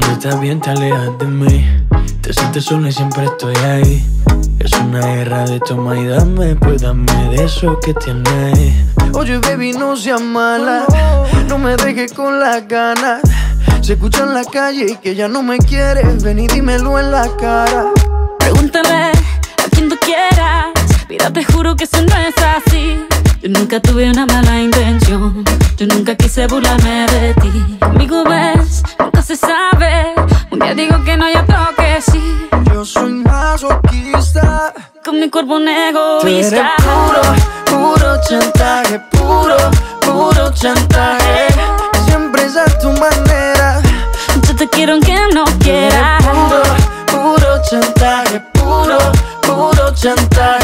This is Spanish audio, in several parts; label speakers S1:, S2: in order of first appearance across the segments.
S1: estás bien, te alejas de mí. Te sientes sola y siempre estoy ahí. Es una guerra de toma y dame, pues dame de eso que tienes. Oye, baby, no seas mala. No me dejes con las ganas. Se escucha en la calle y que ya no me quieres. Ven y dímelo en la cara.
S2: Nunca tuve una mala intención. Yo nunca quise burlarme de ti. Amigo, ves, nunca se sabe. Un día digo que no, y otro que sí.
S1: Yo soy masoquista.
S2: Con mi cuerpo un
S1: Tú eres
S2: egoísta.
S1: puro, puro chantaje, puro, puro chantaje. Siempre es a tu manera.
S2: Yo te quiero aunque no quieras.
S1: Puro, puro chantaje, puro, puro chantaje.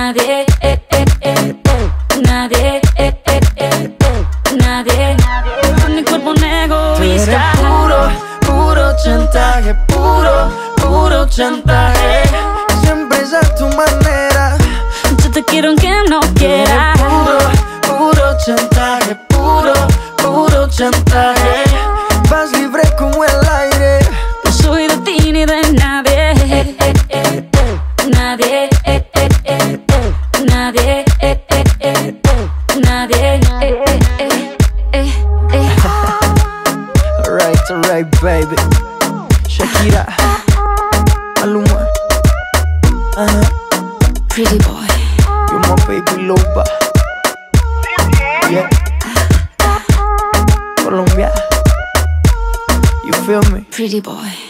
S2: Nadie eh, eh, eh, eh. Nadie eh, eh, eh, eh. Nadie Con mi cuerpo un
S1: Tú eres
S2: egoísta
S1: puro, puro chantaje, puro, puro chantaje. Siempre es a tu manera.
S2: Yo te quiero aunque no quieras
S1: Puro, puro chantaje, puro, puro chantaje.
S2: Eh, eh, eh, eh. Nadie eh, eh, eh, eh, eh.
S1: Alright, alright, baby. Shakira, Maluma, uh,
S2: Pretty boy
S1: you're my baby loba. Yeah, Colombia, you feel me?
S2: Pretty boy